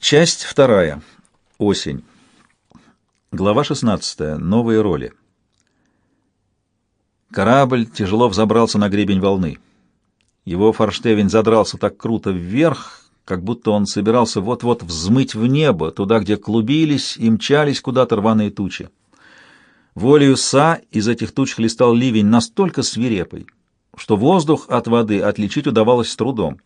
Часть вторая. Осень. Глава 16. Новые роли. Корабль тяжело взобрался на гребень волны. Его форштевень задрался так круто вверх, как будто он собирался вот-вот взмыть в небо, туда, где клубились и мчались куда-то рваные тучи. Волею Са из этих туч хлестал ливень настолько свирепый, что воздух от воды отличить удавалось с трудом.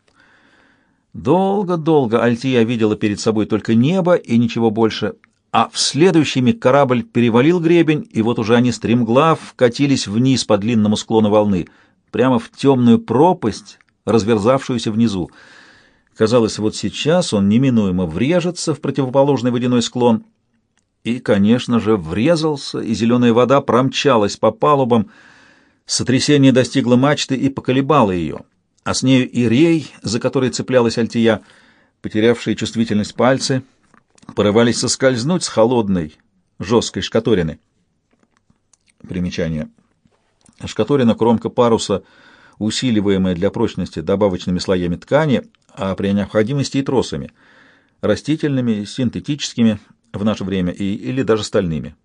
Долго-долго Альтия видела перед собой только небо и ничего больше, а в следующий миг корабль перевалил гребень, и вот уже они стремглав катились вниз по длинному склону волны, прямо в темную пропасть, разверзавшуюся внизу. Казалось, вот сейчас он неминуемо врежется в противоположный водяной склон, и, конечно же, врезался, и зеленая вода промчалась по палубам, сотрясение достигло мачты и поколебало ее а с нею и рей, за который цеплялась Альтия, потерявшие чувствительность пальцы, порывались соскользнуть с холодной, жесткой шкаторины. Примечание. Шкаторина — кромка паруса, усиливаемая для прочности добавочными слоями ткани, а при необходимости и тросами, растительными, синтетическими в наше время и, или даже стальными.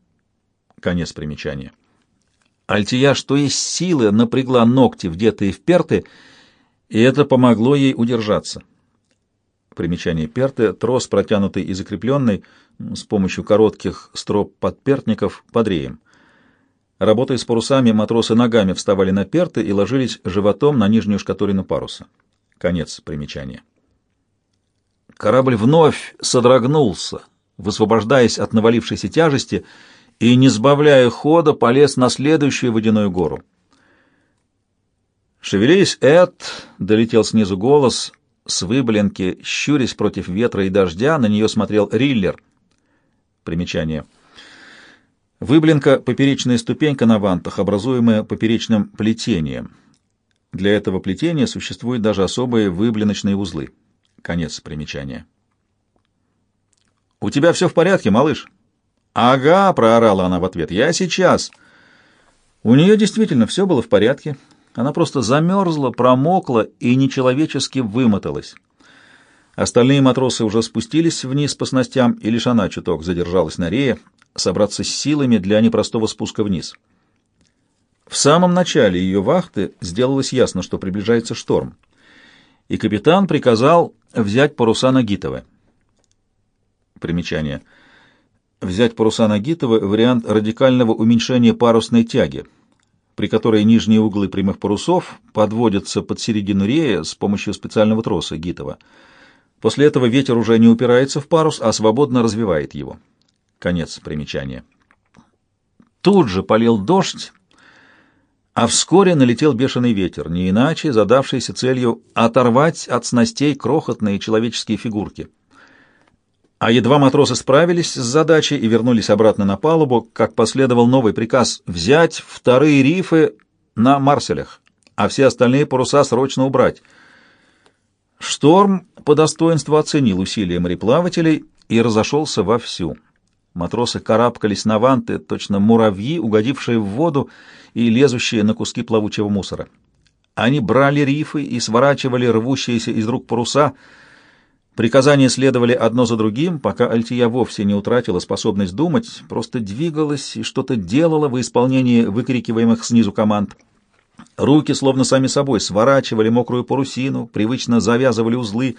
Конец примечания. Альтия, что есть силы, напрягла ногти, вдетые в перты, и это помогло ей удержаться. Примечание перты — трос, протянутый и закрепленный с помощью коротких строп подпертников под реем. Работая с парусами, матросы ногами вставали на перты и ложились животом на нижнюю шкатурину паруса. Конец примечания. Корабль вновь содрогнулся, высвобождаясь от навалившейся тяжести, и, не сбавляя хода, полез на следующую водяную гору. «Шевелись, Эд!» — долетел снизу голос. С выблинки, щурясь против ветра и дождя, на нее смотрел Риллер. Примечание. Выблинка — поперечная ступенька на вантах, образуемая поперечным плетением. Для этого плетения существуют даже особые выблиночные узлы. Конец примечания. «У тебя все в порядке, малыш?» «Ага», — проорала она в ответ, — «я сейчас». У нее действительно все было в порядке. Она просто замерзла, промокла и нечеловечески вымоталась. Остальные матросы уже спустились вниз по снастям, и лишь она чуток задержалась на рее, собраться с силами для непростого спуска вниз. В самом начале ее вахты сделалось ясно, что приближается шторм, и капитан приказал взять паруса Нагитова. Примечание. Взять паруса Нагитова — вариант радикального уменьшения парусной тяги — при которой нижние углы прямых парусов подводятся под середину рея с помощью специального троса Гитова. После этого ветер уже не упирается в парус, а свободно развивает его. Конец примечания. Тут же полил дождь, а вскоре налетел бешеный ветер, не иначе задавшийся целью оторвать от снастей крохотные человеческие фигурки. А едва матросы справились с задачей и вернулись обратно на палубу, как последовал новый приказ взять вторые рифы на Марселях, а все остальные паруса срочно убрать. Шторм по достоинству оценил усилия мореплавателей и разошелся вовсю. Матросы карабкались на ванты, точно муравьи, угодившие в воду и лезущие на куски плавучего мусора. Они брали рифы и сворачивали рвущиеся из рук паруса — Приказания следовали одно за другим, пока Альтия вовсе не утратила способность думать, просто двигалась и что-то делала в исполнении выкрикиваемых снизу команд. Руки, словно сами собой, сворачивали мокрую парусину, привычно завязывали узлы.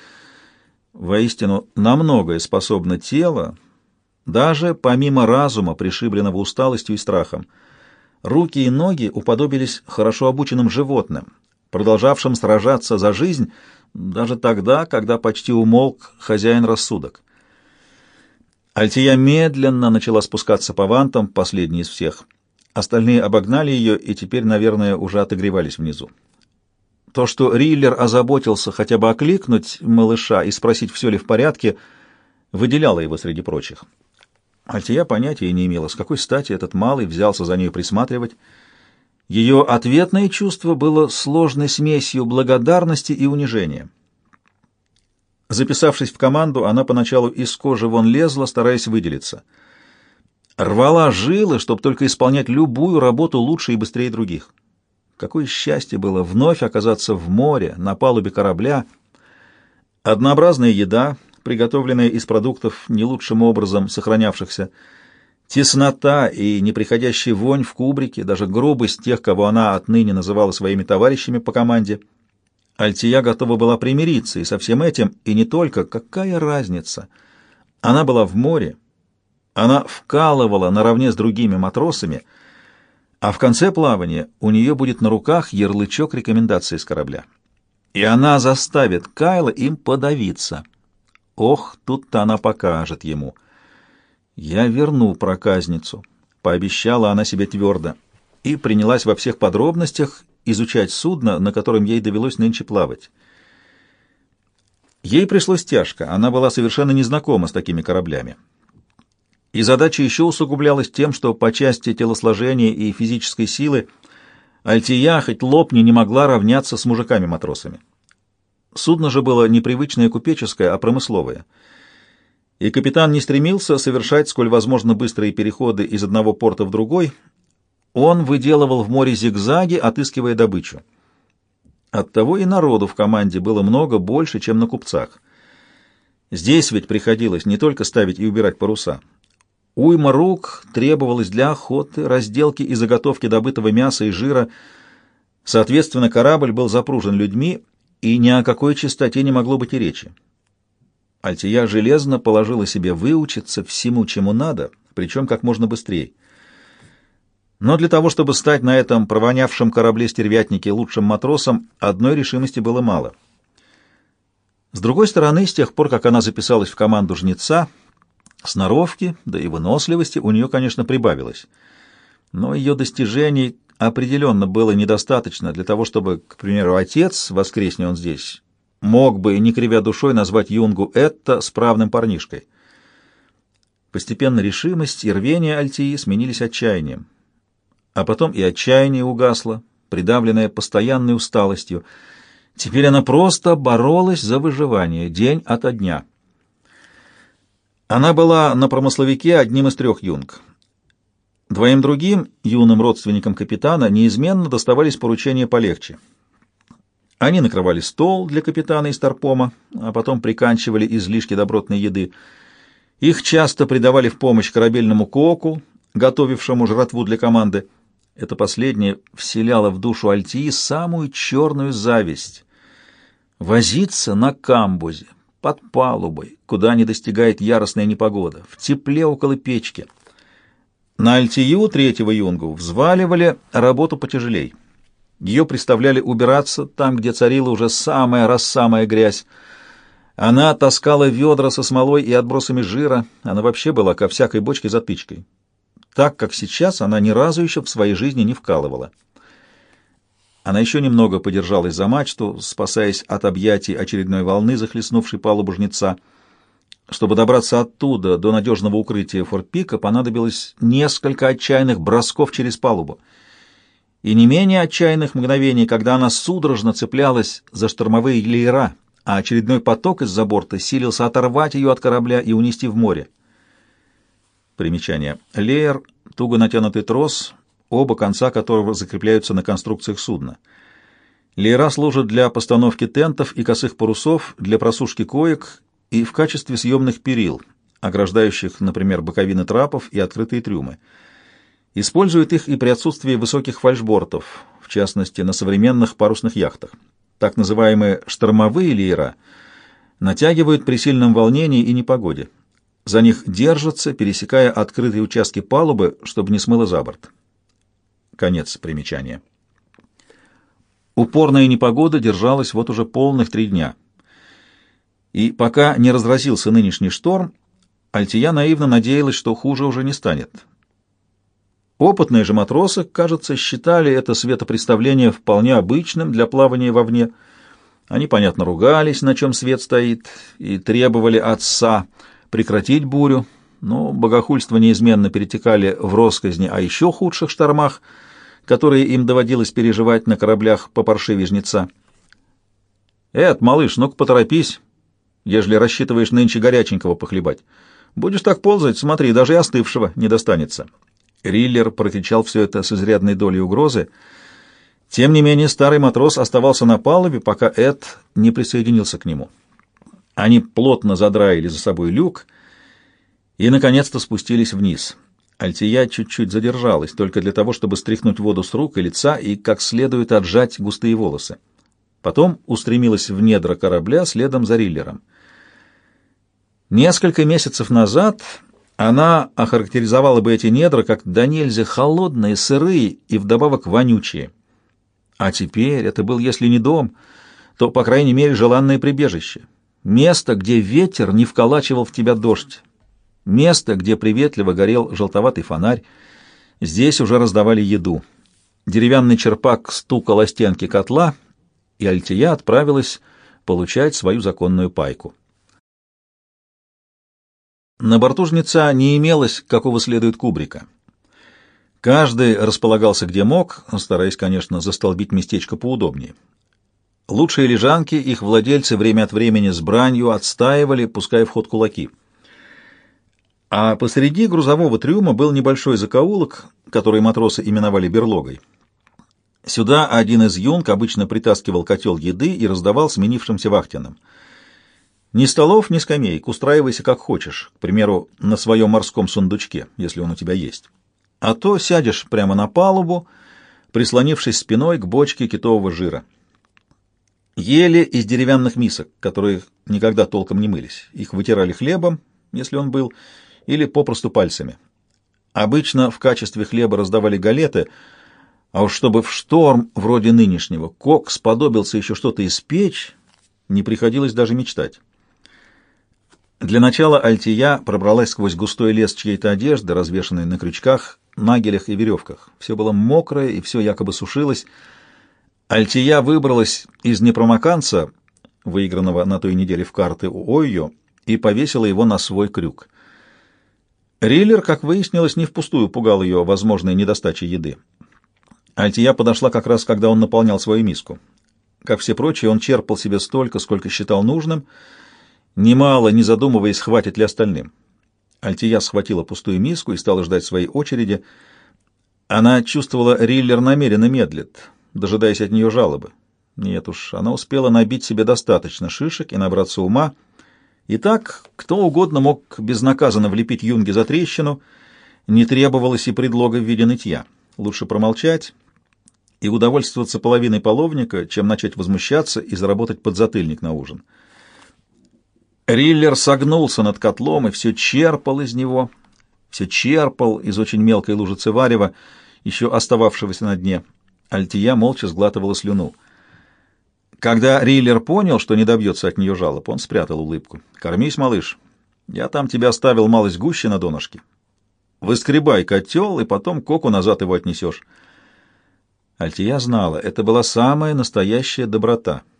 Воистину, на многое способно тело, даже помимо разума, пришибленного усталостью и страхом. Руки и ноги уподобились хорошо обученным животным, продолжавшим сражаться за жизнь, даже тогда, когда почти умолк хозяин рассудок. Альтия медленно начала спускаться по вантам, последний из всех. Остальные обогнали ее и теперь, наверное, уже отогревались внизу. То, что Риллер озаботился хотя бы окликнуть малыша и спросить, все ли в порядке, выделяло его среди прочих. Альтия понятия не имела, с какой стати этот малый взялся за нее присматривать. Ее ответное чувство было сложной смесью благодарности и унижения. Записавшись в команду, она поначалу из кожи вон лезла, стараясь выделиться. Рвала жилы, чтобы только исполнять любую работу лучше и быстрее других. Какое счастье было вновь оказаться в море, на палубе корабля. Однообразная еда, приготовленная из продуктов не лучшим образом сохранявшихся, теснота и неприходящая вонь в кубрике, даже грубость тех, кого она отныне называла своими товарищами по команде. Альтия готова была примириться и со всем этим, и не только. Какая разница? Она была в море, она вкалывала наравне с другими матросами, а в конце плавания у нее будет на руках ярлычок рекомендации с корабля. И она заставит Кайла им подавиться. Ох, тут-то она покажет ему. «Я верну проказницу», — пообещала она себе твердо, и принялась во всех подробностях изучать судно, на котором ей довелось нынче плавать. Ей пришлось тяжко, она была совершенно незнакома с такими кораблями. И задача еще усугублялась тем, что по части телосложения и физической силы Альтия хоть лопни не могла равняться с мужиками-матросами. Судно же было не привычное купеческое, а промысловое. И капитан не стремился совершать сколь возможно быстрые переходы из одного порта в другой. Он выделывал в море зигзаги, отыскивая добычу. Оттого и народу в команде было много больше, чем на купцах. Здесь ведь приходилось не только ставить и убирать паруса, Уйма рук требовалась для охоты, разделки и заготовки добытого мяса и жира. Соответственно, корабль был запружен людьми, и ни о какой чистоте не могло быть и речи. Альтия железно положила себе выучиться всему, чему надо, причем как можно быстрее. Но для того, чтобы стать на этом провонявшем корабле стервятнике лучшим матросом, одной решимости было мало. С другой стороны, с тех пор, как она записалась в команду жнеца, Сноровки, да и выносливости у нее, конечно, прибавилось. Но ее достижений определенно было недостаточно для того, чтобы, к примеру, отец, воскресне он здесь, мог бы, не кривя душой, назвать Юнгу это справным парнишкой. Постепенно решимость и рвение Альтии сменились отчаянием. А потом и отчаяние угасло, придавленное постоянной усталостью. Теперь она просто боролась за выживание день ото дня. Она была на промысловике одним из трех юнг. Двоим другим, юным родственникам капитана, неизменно доставались поручения полегче. Они накрывали стол для капитана из Тарпома, а потом приканчивали излишки добротной еды. Их часто придавали в помощь корабельному коку, готовившему жратву для команды. Это последнее вселяло в душу Альтии самую черную зависть. Возиться на камбузе, под палубой, куда не достигает яростная непогода, в тепле около печки. На Альтию третьего юнгу взваливали работу потяжелей. Ее представляли убираться там, где царила уже самая-рассамая грязь. Она таскала ведра со смолой и отбросами жира, она вообще была ко всякой бочке затычкой. Так, как сейчас, она ни разу еще в своей жизни не вкалывала. Она еще немного подержалась за мачту, спасаясь от объятий очередной волны, захлестнувшей палубу жнеца. Чтобы добраться оттуда до надежного укрытия форпика, понадобилось несколько отчаянных бросков через палубу. И не менее отчаянных мгновений, когда она судорожно цеплялась за штормовые леера, а очередной поток из-за борта силился оторвать ее от корабля и унести в море. Примечание. Леер — туго натянутый трос, оба конца которого закрепляются на конструкциях судна. Леера служат для постановки тентов и косых парусов, для просушки коек и в качестве съемных перил, ограждающих, например, боковины трапов и открытые трюмы. Используют их и при отсутствии высоких фальшбортов, в частности, на современных парусных яхтах. Так называемые штормовые леера натягивают при сильном волнении и непогоде. За них держатся, пересекая открытые участки палубы, чтобы не смыло за борт. Конец примечания. Упорная непогода держалась вот уже полных три дня. И пока не разразился нынешний шторм, Альтия наивно надеялась, что хуже уже не станет. Опытные же матросы, кажется, считали это светопредставление вполне обычным для плавания вовне. Они, понятно, ругались, на чем свет стоит, и требовали отца прекратить бурю, но богохульство неизменно перетекали в росказни о еще худших штормах — которые им доводилось переживать на кораблях по паршиве жнеца. «Эд, малыш, ну-ка поторопись, ежели рассчитываешь нынче горяченького похлебать. Будешь так ползать, смотри, даже и остывшего не достанется». Риллер прокричал все это с изрядной долей угрозы. Тем не менее, старый матрос оставался на палубе, пока Эд не присоединился к нему. Они плотно задраили за собой люк и, наконец-то, спустились вниз. Альтия чуть-чуть задержалась, только для того, чтобы стряхнуть воду с рук и лица и как следует отжать густые волосы. Потом устремилась в недра корабля следом за Риллером. Несколько месяцев назад она охарактеризовала бы эти недра как до нельзя холодные, сырые и вдобавок вонючие. А теперь это был, если не дом, то, по крайней мере, желанное прибежище. Место, где ветер не вколачивал в тебя дождь. Место, где приветливо горел желтоватый фонарь. Здесь уже раздавали еду. Деревянный черпак стукал о стенки котла, и Альтия отправилась получать свою законную пайку. На борту жнеца не имелось какого следует кубрика. Каждый располагался где мог, стараясь, конечно, застолбить местечко поудобнее. Лучшие лежанки их владельцы время от времени с бранью отстаивали, пуская в ход кулаки. А посреди грузового трюма был небольшой закоулок, который матросы именовали берлогой. Сюда один из юнг обычно притаскивал котел еды и раздавал сменившимся вахтенным — ни столов, ни скамеек, устраивайся как хочешь, к примеру, на своем морском сундучке, если он у тебя есть. А то сядешь прямо на палубу, прислонившись спиной к бочке китового жира. Ели из деревянных мисок, которые никогда толком не мылись. Их вытирали хлебом, если он был, или попросту пальцами. Обычно в качестве хлеба раздавали галеты, а уж чтобы в шторм вроде нынешнего кок сподобился еще что-то испечь, не приходилось даже мечтать. Для начала Альтия пробралась сквозь густой лес чьей-то одежды, развешанной на крючках, нагелях и веревках. Все было мокрое, и все якобы сушилось. Альтия выбралась из непромоканца, выигранного на той неделе в карты у Ойо, и повесила его на свой крюк. Риллер, как выяснилось, не впустую пугал ее возможной недостачей еды. Альтия подошла как раз, когда он наполнял свою миску. Как все прочие, он черпал себе столько, сколько считал нужным — Немало, не задумываясь, хватит ли остальным. Альтия схватила пустую миску и стала ждать своей очереди. Она чувствовала, Риллер намеренно медлит, дожидаясь от нее жалобы. Нет уж, она успела набить себе достаточно шишек и набраться ума. И так кто угодно мог безнаказанно влепить юнге за трещину, не требовалось и предлога в виде нытья. Лучше промолчать и удовольствоваться половиной половника, чем начать возмущаться и заработать подзатыльник на ужин. Риллер согнулся над котлом и все черпал из него, все черпал из очень мелкой лужицы варева, еще остававшегося на дне. Альтия молча сглатывала слюну. Когда Риллер понял, что не добьется от нее жалоб, он спрятал улыбку. «Кормись, малыш. Я там тебя оставил малость гуще на донышке. Выскребай котел, и потом коку назад его отнесешь». Альтия знала, это была самая настоящая доброта —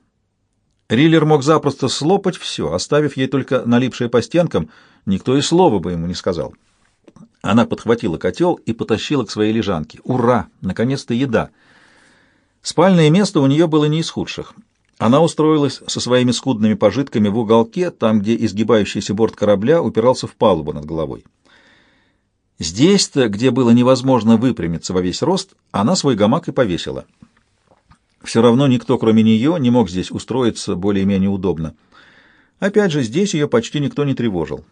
Риллер мог запросто слопать все, оставив ей только налипшее по стенкам, никто и слова бы ему не сказал. Она подхватила котел и потащила к своей лежанке. Ура! Наконец-то еда! Спальное место у нее было не из худших. Она устроилась со своими скудными пожитками в уголке, там, где изгибающийся борт корабля упирался в палубу над головой. Здесь-то, где было невозможно выпрямиться во весь рост, она свой гамак и повесила — все равно никто, кроме нее, не мог здесь устроиться более-менее удобно. Опять же, здесь ее почти никто не тревожил.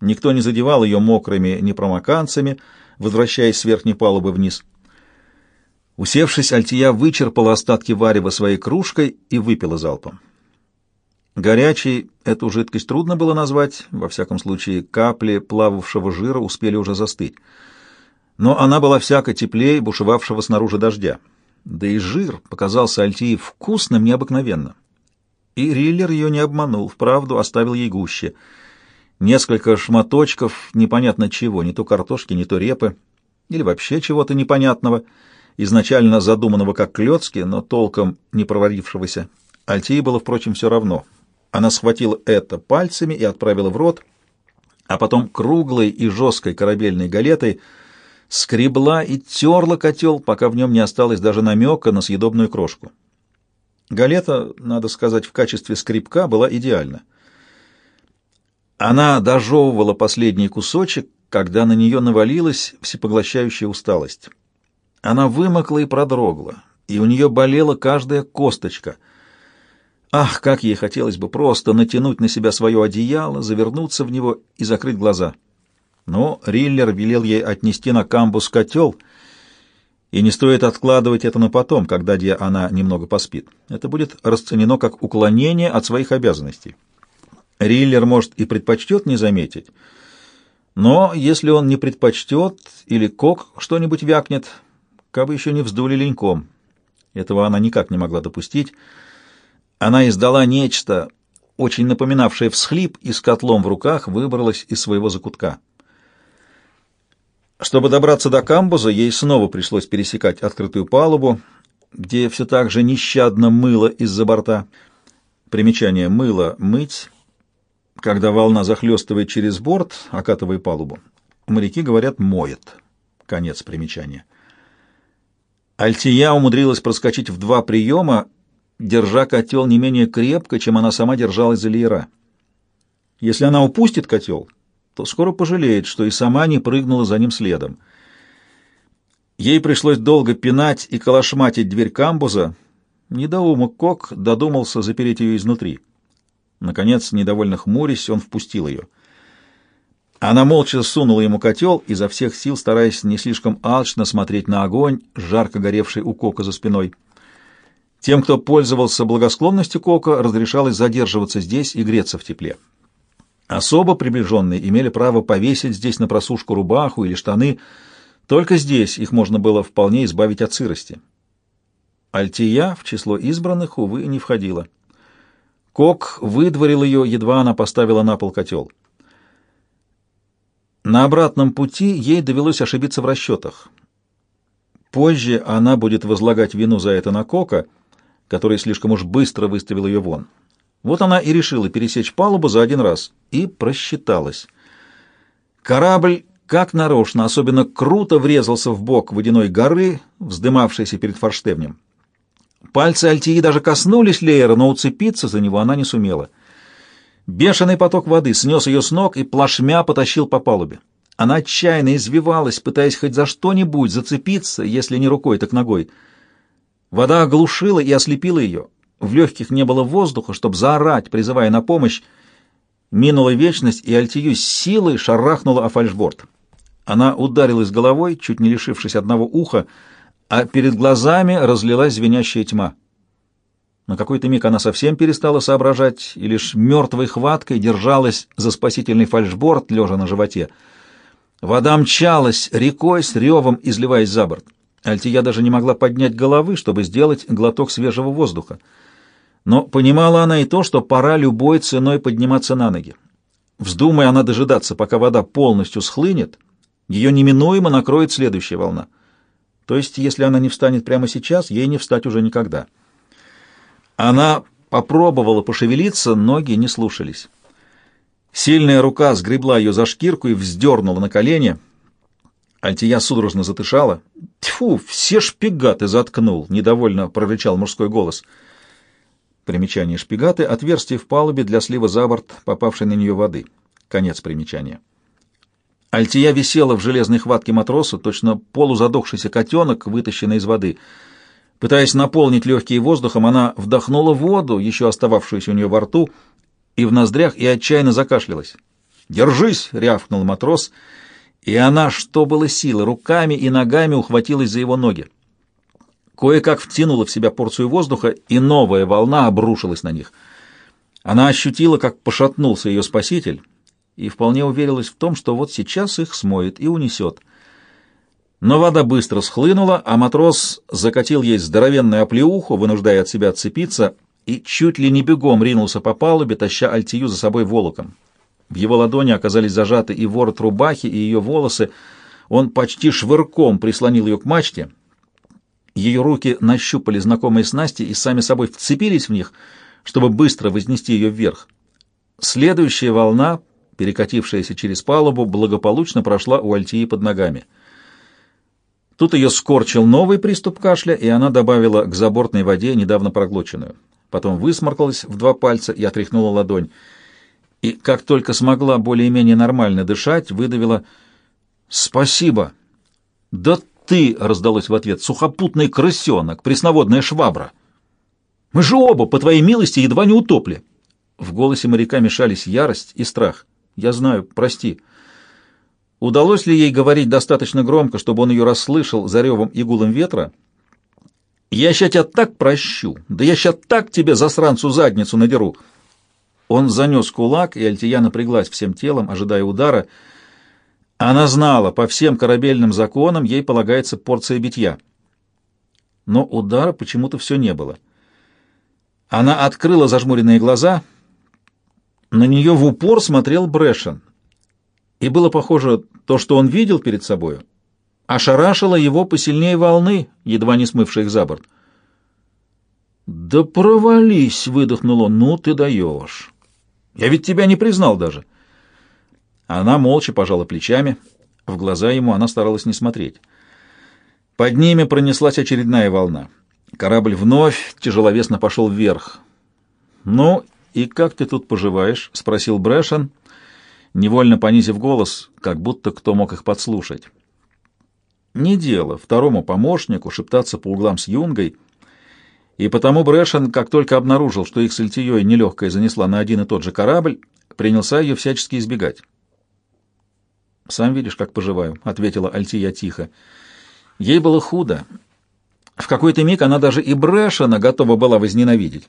Никто не задевал ее мокрыми непромоканцами, возвращаясь с верхней палубы вниз. Усевшись, Альтия вычерпала остатки варева своей кружкой и выпила залпом. Горячей эту жидкость трудно было назвать, во всяком случае капли плававшего жира успели уже застыть. Но она была всяко теплее бушевавшего снаружи дождя да и жир показался Альтии вкусным необыкновенно. И Риллер ее не обманул, вправду оставил ей гуще. Несколько шматочков непонятно чего, не то картошки, не то репы, или вообще чего-то непонятного, изначально задуманного как клёцки, но толком не проварившегося. Альтии было, впрочем, все равно. Она схватила это пальцами и отправила в рот, а потом круглой и жесткой корабельной галетой — скребла и терла котел, пока в нем не осталось даже намека на съедобную крошку. Галета, надо сказать, в качестве скребка была идеальна. Она дожевывала последний кусочек, когда на нее навалилась всепоглощающая усталость. Она вымокла и продрогла, и у нее болела каждая косточка. Ах, как ей хотелось бы просто натянуть на себя свое одеяло, завернуться в него и закрыть глаза. Но Риллер велел ей отнести на камбус котел, и не стоит откладывать это на потом, когда где она немного поспит. Это будет расценено как уклонение от своих обязанностей. Риллер, может, и предпочтет не заметить, но если он не предпочтет или Кок что-нибудь вякнет, как бы еще не вздули леньком. Этого она никак не могла допустить. Она издала нечто, очень напоминавшее всхлип, и с котлом в руках выбралась из своего закутка. Чтобы добраться до камбуза, ей снова пришлось пересекать открытую палубу, где все так же нещадно мыло из-за борта. Примечание «мыло» — «мыть», когда волна захлестывает через борт, окатывая палубу. Моряки говорят «моет». Конец примечания. Альтия умудрилась проскочить в два приема, держа котел не менее крепко, чем она сама держалась за леера. Если она упустит котел, то скоро пожалеет, что и сама не прыгнула за ним следом. Ей пришлось долго пинать и колошматить дверь камбуза. Недоумок Кок додумался запереть ее изнутри. Наконец, недовольно хмурясь, он впустил ее. Она молча сунула ему котел, изо всех сил стараясь не слишком алчно смотреть на огонь, жарко горевший у Кока за спиной. Тем, кто пользовался благосклонностью Кока, разрешалось задерживаться здесь и греться в тепле. Особо приближенные имели право повесить здесь на просушку рубаху или штаны. Только здесь их можно было вполне избавить от сырости. Альтия в число избранных, увы, не входила. Кок выдворил ее, едва она поставила на пол котел. На обратном пути ей довелось ошибиться в расчетах. Позже она будет возлагать вину за это на Кока, который слишком уж быстро выставил ее вон. Вот она и решила пересечь палубу за один раз, и просчиталась. Корабль, как нарочно, особенно круто врезался в бок водяной горы, вздымавшейся перед форштевнем. Пальцы Альтии даже коснулись Леера, но уцепиться за него она не сумела. Бешеный поток воды снес ее с ног и плашмя потащил по палубе. Она отчаянно извивалась, пытаясь хоть за что-нибудь зацепиться, если не рукой, так ногой. Вода оглушила и ослепила ее. В легких не было воздуха, чтобы заорать, призывая на помощь. Минула вечность, и Альтию с силой шарахнула о фальшборд. Она ударилась головой, чуть не лишившись одного уха, а перед глазами разлилась звенящая тьма. На какой-то миг она совсем перестала соображать и лишь мертвой хваткой держалась за спасительный фальшборд, лежа на животе. Вода мчалась рекой с ревом, изливаясь за борт. Альтия даже не могла поднять головы, чтобы сделать глоток свежего воздуха. Но понимала она и то, что пора любой ценой подниматься на ноги. Вздумая она дожидаться, пока вода полностью схлынет, ее неминуемо накроет следующая волна — то есть, если она не встанет прямо сейчас, ей не встать уже никогда. Она попробовала пошевелиться, ноги не слушались. Сильная рука сгребла ее за шкирку и вздернула на колени. Альтия судорожно затышала. «Тьфу, все шпигаты заткнул!» — недовольно прорычал мужской голос. Примечание шпигаты — отверстие в палубе для слива за борт, попавшей на нее воды. Конец примечания. Альтия висела в железной хватке матроса, точно полузадохшийся котенок, вытащенный из воды. Пытаясь наполнить легкие воздухом, она вдохнула воду, еще остававшуюся у нее во рту, и в ноздрях, и отчаянно закашлялась. «Держись!» — рявкнул матрос, и она, что было силы, руками и ногами ухватилась за его ноги. Кое-как втянула в себя порцию воздуха, и новая волна обрушилась на них. Она ощутила, как пошатнулся ее спаситель, и вполне уверилась в том, что вот сейчас их смоет и унесет. Но вода быстро схлынула, а матрос закатил ей здоровенную оплеуху, вынуждая от себя отцепиться, и чуть ли не бегом ринулся по палубе, таща Альтию за собой волоком. В его ладони оказались зажаты и ворот рубахи, и ее волосы. Он почти швырком прислонил ее к мачте. Ее руки нащупали знакомые снасти и сами собой вцепились в них, чтобы быстро вознести ее вверх. Следующая волна перекатившаяся через палубу, благополучно прошла у Альтии под ногами. Тут ее скорчил новый приступ кашля, и она добавила к забортной воде недавно проглоченную. Потом высморкалась в два пальца и отряхнула ладонь. И как только смогла более-менее нормально дышать, выдавила «Спасибо!» «Да ты!» — раздалось в ответ. «Сухопутный крысенок, пресноводная швабра!» Мы же оба, по твоей милости, едва не утопли!» В голосе моряка мешались ярость и страх. «Я знаю, прости». Удалось ли ей говорить достаточно громко, чтобы он ее расслышал за ревом и гулом ветра? «Я ща тебя так прощу! Да я ща так тебе, засранцу, задницу надеру!» Он занес кулак, и Альтия напряглась всем телом, ожидая удара. Она знала, по всем корабельным законам ей полагается порция битья. Но удара почему-то все не было. Она открыла зажмуренные глаза. На нее в упор смотрел Брэшен. И было похоже, то, что он видел перед собою, ошарашило его посильнее волны, едва не смывшей их за борт. «Да провались!» — выдохнул он. «Ну ты даешь! Я ведь тебя не признал даже!» Она молча пожала плечами. В глаза ему она старалась не смотреть. Под ними пронеслась очередная волна. Корабль вновь тяжеловесно пошел вверх. «Ну, и как ты тут поживаешь?» — спросил Брэшен, невольно понизив голос, как будто кто мог их подслушать. Не дело второму помощнику шептаться по углам с Юнгой, и потому Брэшен, как только обнаружил, что их с Ильтией нелегкая занесла на один и тот же корабль, принялся ее всячески избегать. «Сам видишь, как поживаю», — ответила Альтия тихо. Ей было худо. В какой-то миг она даже и Брэшена готова была возненавидеть.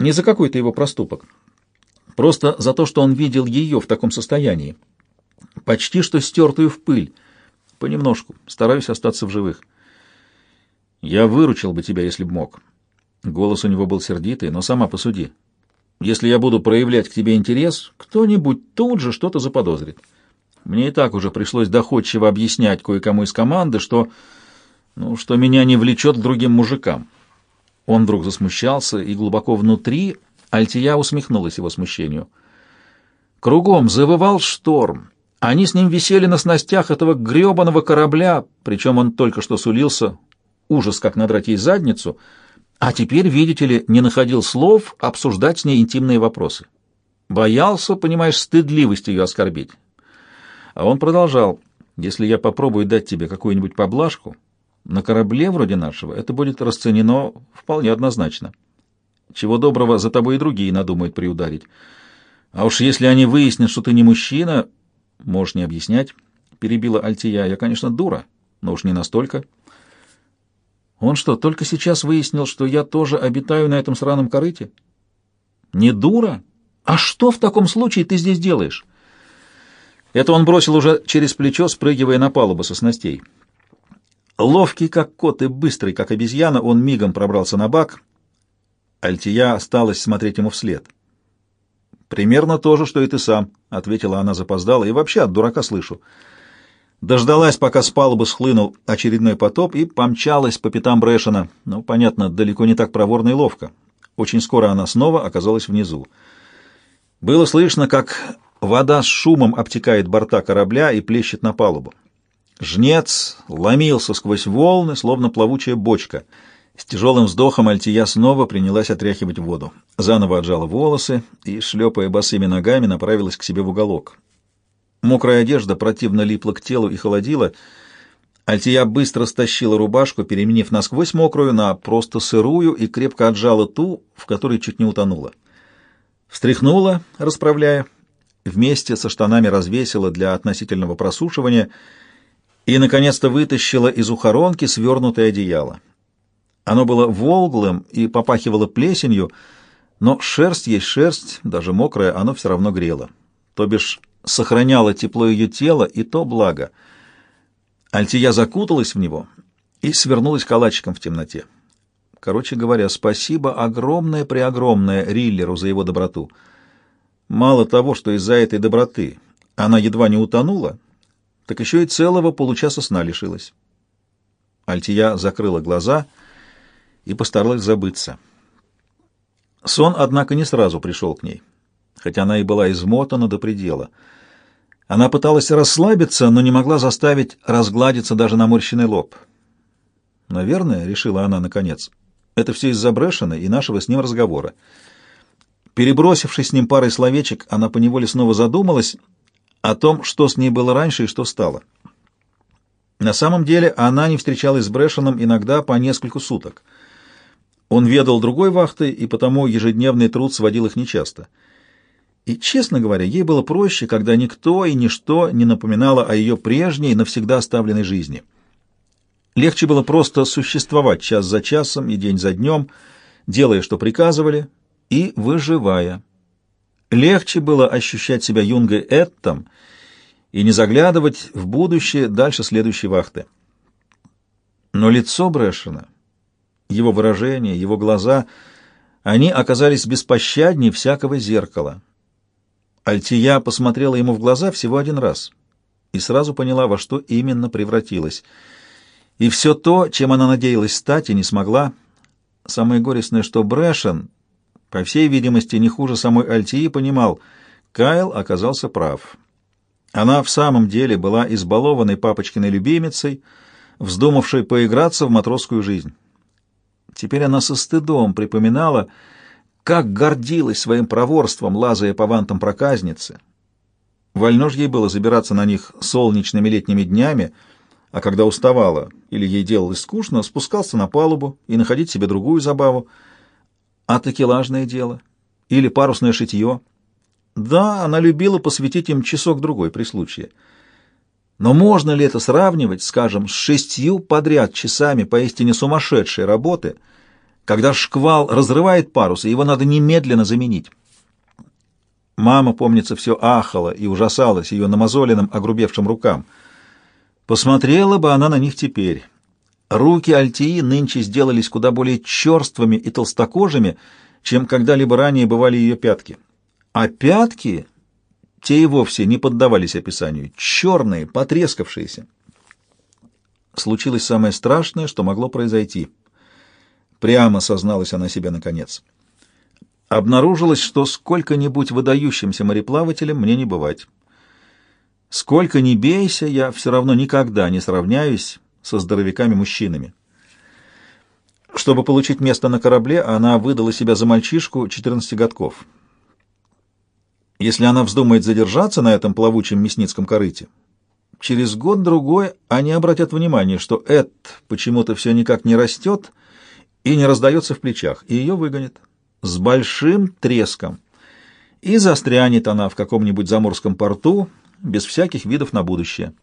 Не за какой-то его проступок. Просто за то, что он видел ее в таком состоянии. Почти что стертую в пыль. Понемножку. Стараюсь остаться в живых. Я выручил бы тебя, если б мог. Голос у него был сердитый, но сама посуди. Если я буду проявлять к тебе интерес, кто-нибудь тут же что-то заподозрит. Мне и так уже пришлось доходчиво объяснять кое-кому из команды, что ну, что меня не влечет к другим мужикам. Он вдруг засмущался, и глубоко внутри Альтия усмехнулась его смущению. Кругом завывал шторм. Они с ним висели на снастях этого гребаного корабля, причем он только что сулился, ужас как надрать ей задницу, а теперь, видите ли, не находил слов обсуждать с ней интимные вопросы. Боялся, понимаешь, стыдливость ее оскорбить. А он продолжал, «Если я попробую дать тебе какую-нибудь поблажку, на корабле вроде нашего это будет расценено вполне однозначно. Чего доброго, за тобой и другие надумают приударить. А уж если они выяснят, что ты не мужчина, можешь не объяснять, — перебила Альтия. Я, конечно, дура, но уж не настолько. Он что, только сейчас выяснил, что я тоже обитаю на этом сраном корыте? Не дура? А что в таком случае ты здесь делаешь? Это он бросил уже через плечо, спрыгивая на палубу со снастей. Ловкий, как кот, и быстрый, как обезьяна, он мигом пробрался на бак. Альтия осталась смотреть ему вслед. «Примерно то же, что и ты сам», — ответила она запоздала, — «и вообще от дурака слышу». Дождалась, пока с палубы схлынул очередной потоп, и помчалась по пятам Брэшена. Ну, понятно, далеко не так проворно и ловко. Очень скоро она снова оказалась внизу. Было слышно, как вода с шумом обтекает борта корабля и плещет на палубу. Жнец ломился сквозь волны, словно плавучая бочка. С тяжелым вздохом Альтия снова принялась отряхивать воду. Заново отжала волосы и, шлепая босыми ногами, направилась к себе в уголок. Мокрая одежда противно липла к телу и холодила. Альтия быстро стащила рубашку, переменив насквозь мокрую на просто сырую и крепко отжала ту, в которой чуть не утонула. Встряхнула, расправляя, вместе со штанами развесила для относительного просушивания — и, наконец-то, вытащила из ухоронки свернутое одеяло. Оно было волглым и попахивало плесенью, но шерсть есть шерсть, даже мокрая, оно все равно грело. То бишь сохраняло тепло ее тела, и то благо. Альтия закуталась в него и свернулась калачиком в темноте. Короче говоря, спасибо огромное-преогромное Риллеру за его доброту. Мало того, что из-за этой доброты она едва не утонула, так еще и целого получаса сна лишилась. Альтия закрыла глаза и постаралась забыться. Сон, однако, не сразу пришел к ней, хотя она и была измотана до предела. Она пыталась расслабиться, но не могла заставить разгладиться даже наморщенный лоб. «Наверное», — решила она наконец, — «это все из-за Брэшена и нашего с ним разговора». Перебросившись с ним парой словечек, она поневоле снова задумалась о том, что с ней было раньше и что стало. На самом деле она не встречалась с Брэшеном иногда по несколько суток. Он ведал другой вахтой, и потому ежедневный труд сводил их нечасто. И, честно говоря, ей было проще, когда никто и ничто не напоминало о ее прежней, навсегда оставленной жизни. Легче было просто существовать час за часом и день за днем, делая, что приказывали, и выживая. Легче было ощущать себя юнгой Эттом и не заглядывать в будущее дальше следующей вахты. Но лицо Брэшена, его выражение, его глаза, они оказались беспощаднее всякого зеркала. Альтия посмотрела ему в глаза всего один раз и сразу поняла, во что именно превратилась. И все то, чем она надеялась стать и не смогла. Самое горестное, что Брэшен, по всей видимости, не хуже самой Альтии, понимал, Кайл оказался прав. Она в самом деле была избалованной папочкиной любимицей, вздумавшей поиграться в матросскую жизнь. Теперь она со стыдом припоминала, как гордилась своим проворством, лазая по вантам проказницы. Вольно ж ей было забираться на них солнечными летними днями, а когда уставала или ей делалось скучно, спускался на палубу и находить себе другую забаву. А такелажное дело или парусное шитье. Да, она любила посвятить им часок-другой при случае. Но можно ли это сравнивать, скажем, с шестью подряд часами поистине сумасшедшей работы, когда шквал разрывает парус, и его надо немедленно заменить? Мама, помнится, все ахала и ужасалась ее намазоленным, огрубевшим рукам. Посмотрела бы она на них теперь. Руки Альтии нынче сделались куда более черствыми и толстокожими, чем когда-либо ранее бывали ее пятки. А пятки те и вовсе не поддавались описанию. Черные, потрескавшиеся. Случилось самое страшное, что могло произойти. Прямо созналась она себе наконец. Обнаружилось, что сколько-нибудь выдающимся мореплавателем мне не бывать. Сколько ни бейся, я все равно никогда не сравняюсь со здоровяками-мужчинами. Чтобы получить место на корабле, она выдала себя за мальчишку 14 годков. Если она вздумает задержаться на этом плавучем мясницком корыте, через год-другой они обратят внимание, что Эд почему-то все никак не растет и не раздается в плечах, и ее выгонят с большим треском. И застрянет она в каком-нибудь заморском порту без всяких видов на будущее.